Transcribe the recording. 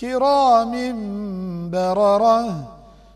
كرام بررة.